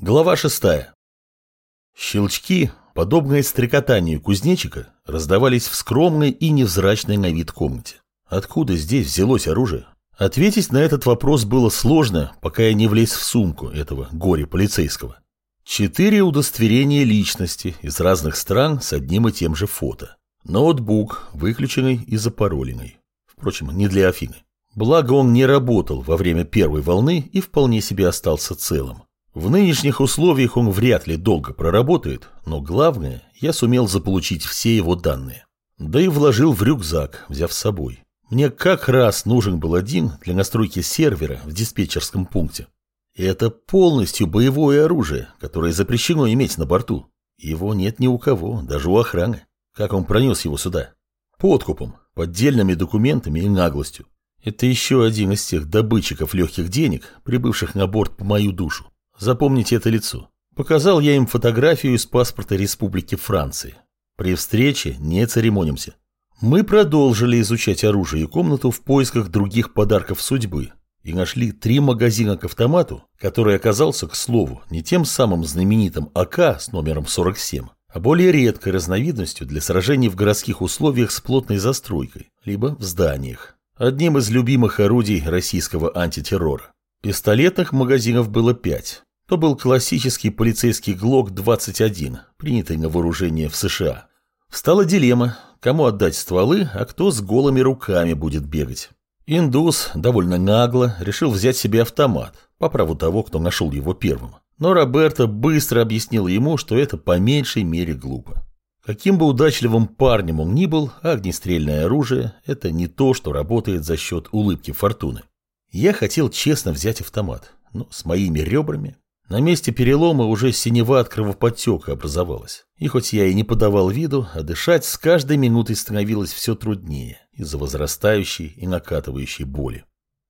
Глава шестая. Щелчки, подобные стрекотанию кузнечика, раздавались в скромной и невзрачной на вид комнате. Откуда здесь взялось оружие? Ответить на этот вопрос было сложно, пока я не влез в сумку этого горе-полицейского. Четыре удостоверения личности из разных стран с одним и тем же фото. Ноутбук, выключенный и запароленный. Впрочем, не для Афины. Благо он не работал во время первой волны и вполне себе остался целым. В нынешних условиях он вряд ли долго проработает, но главное, я сумел заполучить все его данные. Да и вложил в рюкзак, взяв с собой. Мне как раз нужен был один для настройки сервера в диспетчерском пункте. И это полностью боевое оружие, которое запрещено иметь на борту. Его нет ни у кого, даже у охраны. Как он пронес его сюда? Подкупом, поддельными документами и наглостью. Это еще один из тех добытчиков легких денег, прибывших на борт по мою душу. Запомните это лицо. Показал я им фотографию из паспорта Республики Франции. При встрече не церемонимся. Мы продолжили изучать оружие и комнату в поисках других подарков судьбы и нашли три магазина к автомату, который оказался, к слову, не тем самым знаменитым АК с номером 47, а более редкой разновидностью для сражений в городских условиях с плотной застройкой, либо в зданиях. Одним из любимых орудий российского антитеррора. Пистолетных магазинов было пять, то был классический полицейский ГЛОК-21, принятый на вооружение в США. Встала дилемма, кому отдать стволы, а кто с голыми руками будет бегать. Индус довольно нагло решил взять себе автомат, по праву того, кто нашел его первым. Но Роберто быстро объяснил ему, что это по меньшей мере глупо. Каким бы удачливым парнем он ни был, огнестрельное оружие – это не то, что работает за счет улыбки фортуны. Я хотел честно взять автомат, но с моими ребрами на месте перелома уже синева от кровоподтека образовалась. И хоть я и не подавал виду, а дышать с каждой минутой становилось все труднее из-за возрастающей и накатывающей боли.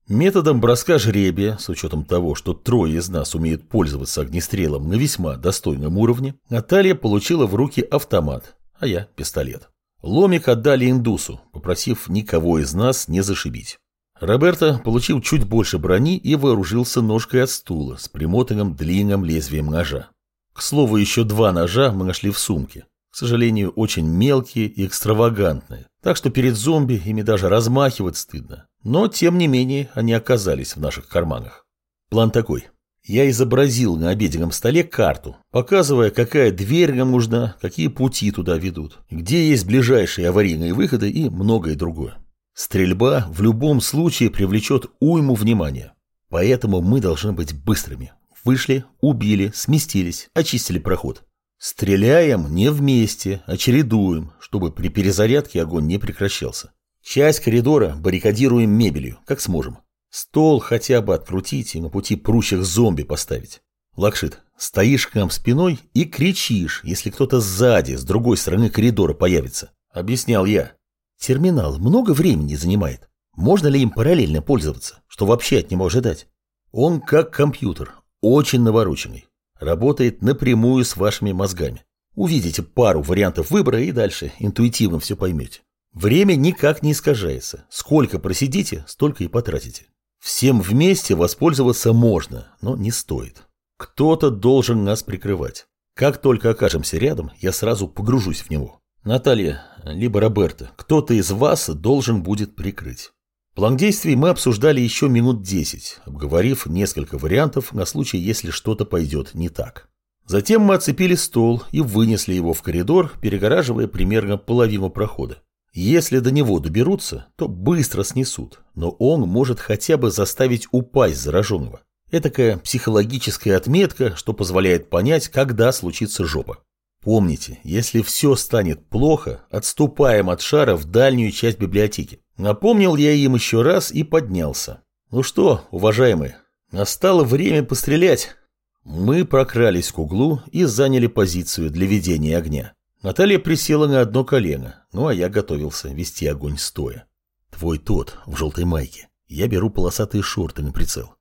Методом броска жребия, с учетом того, что трое из нас умеют пользоваться огнестрелом на весьма достойном уровне, Наталья получила в руки автомат, а я пистолет. Ломик отдали индусу, попросив никого из нас не зашибить. Роберто получил чуть больше брони и вооружился ножкой от стула с примотанным длинным лезвием ножа. К слову, еще два ножа мы нашли в сумке. К сожалению, очень мелкие и экстравагантные, так что перед зомби ими даже размахивать стыдно. Но, тем не менее, они оказались в наших карманах. План такой. Я изобразил на обеденном столе карту, показывая, какая дверь нам нужна, какие пути туда ведут, где есть ближайшие аварийные выходы и многое другое. Стрельба в любом случае привлечет уйму внимания. Поэтому мы должны быть быстрыми. Вышли, убили, сместились, очистили проход. Стреляем не вместе, а чередуем, чтобы при перезарядке огонь не прекращался. Часть коридора баррикадируем мебелью, как сможем. Стол хотя бы открутить и на пути прущих зомби поставить. Лакшит, стоишь к нам спиной и кричишь, если кто-то сзади, с другой стороны коридора появится. Объяснял я. Терминал много времени занимает. Можно ли им параллельно пользоваться? Что вообще от него ожидать? Он как компьютер, очень навороченный. Работает напрямую с вашими мозгами. Увидите пару вариантов выбора и дальше интуитивно все поймете. Время никак не искажается. Сколько просидите, столько и потратите. Всем вместе воспользоваться можно, но не стоит. Кто-то должен нас прикрывать. Как только окажемся рядом, я сразу погружусь в него. Наталья, либо Роберта, кто-то из вас должен будет прикрыть. План действий мы обсуждали еще минут десять, обговорив несколько вариантов на случай, если что-то пойдет не так. Затем мы оцепили стол и вынесли его в коридор, перегораживая примерно половину прохода. Если до него доберутся, то быстро снесут, но он может хотя бы заставить упасть зараженного. Этакая психологическая отметка, что позволяет понять, когда случится жопа. Помните, если все станет плохо, отступаем от шара в дальнюю часть библиотеки. Напомнил я им еще раз и поднялся. Ну что, уважаемые, настало время пострелять. Мы прокрались к углу и заняли позицию для ведения огня. Наталья присела на одно колено, ну а я готовился вести огонь стоя. Твой тот, в желтой майке. Я беру полосатые шорты на прицел.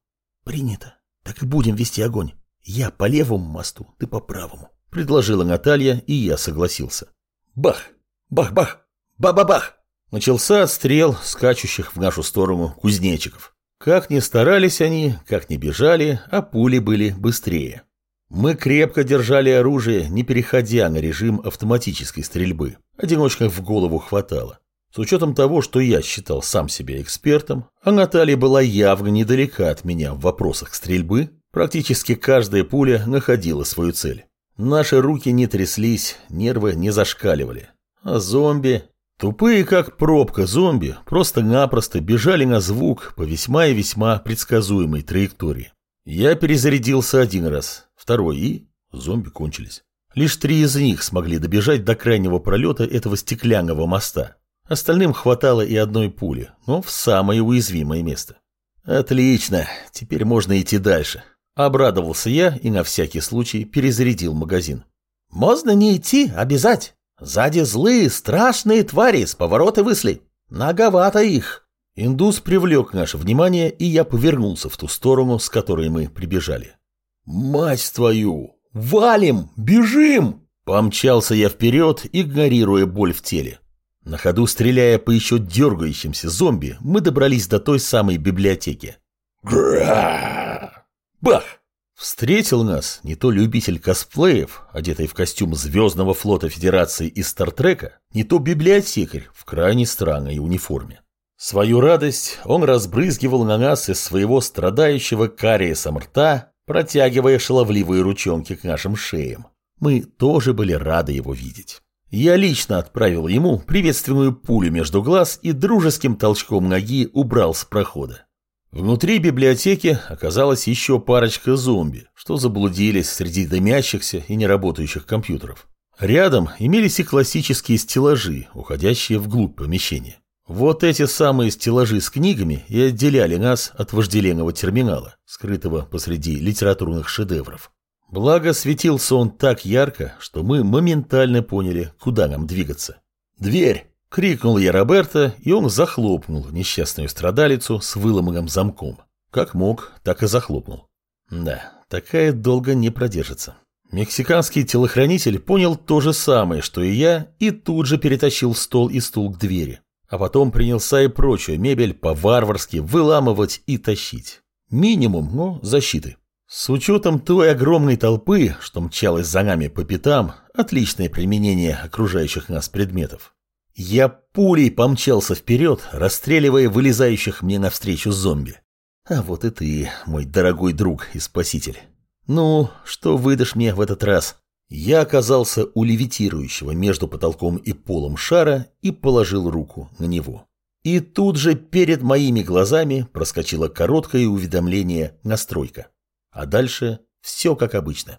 Принято. Так и будем вести огонь. Я по левому мосту, ты по правому. Предложила Наталья, и я согласился. Бах! Бах-бах! Ба-ба-бах! Начался отстрел скачущих в нашу сторону кузнечиков. Как ни старались они, как ни бежали, а пули были быстрее. Мы крепко держали оружие, не переходя на режим автоматической стрельбы. Одиночных в голову хватало. С учетом того, что я считал сам себя экспертом, а Наталья была явно недалека от меня в вопросах стрельбы, практически каждая пуля находила свою цель. Наши руки не тряслись, нервы не зашкаливали. А зомби... Тупые, как пробка зомби, просто-напросто бежали на звук по весьма и весьма предсказуемой траектории. Я перезарядился один раз, второй, и зомби кончились. Лишь три из них смогли добежать до крайнего пролета этого стеклянного моста. Остальным хватало и одной пули, но в самое уязвимое место. Отлично, теперь можно идти дальше. Обрадовался я и на всякий случай перезарядил магазин. Можно не идти, обязать. Сзади злые, страшные твари с поворота высли. Наговато их. Индус привлек наше внимание, и я повернулся в ту сторону, с которой мы прибежали. «Мать твою! Валим! Бежим!» Помчался я вперед, игнорируя боль в теле. На ходу, стреляя по еще дергающимся зомби, мы добрались до той самой библиотеки. Гра! Бах! Встретил нас не то любитель косплеев, одетый в костюм Звездного флота Федерации из Стартрека, не то библиотекарь в крайне странной униформе. Свою радость он разбрызгивал на нас из своего страдающего кариесом рта, протягивая шаловливые ручонки к нашим шеям. Мы тоже были рады его видеть. Я лично отправил ему приветственную пулю между глаз и дружеским толчком ноги убрал с прохода. Внутри библиотеки оказалась еще парочка зомби, что заблудились среди дымящихся и неработающих компьютеров. Рядом имелись и классические стеллажи, уходящие вглубь помещения. Вот эти самые стеллажи с книгами и отделяли нас от вожделенного терминала, скрытого посреди литературных шедевров. Благо, светился он так ярко, что мы моментально поняли, куда нам двигаться. «Дверь!» Крикнул я Роберта, и он захлопнул несчастную страдалицу с выломанным замком. Как мог, так и захлопнул. Да, такая долго не продержится. Мексиканский телохранитель понял то же самое, что и я, и тут же перетащил стол и стул к двери. А потом принялся и прочую мебель по-варварски выламывать и тащить. Минимум, но защиты. С учетом той огромной толпы, что мчалась за нами по пятам, отличное применение окружающих нас предметов. Я пулей помчался вперед, расстреливая вылезающих мне навстречу зомби. А вот и ты, мой дорогой друг и спаситель. Ну, что выдашь мне в этот раз? Я оказался у левитирующего между потолком и полом шара и положил руку на него. И тут же перед моими глазами проскочило короткое уведомление «Настройка». А дальше все как обычно.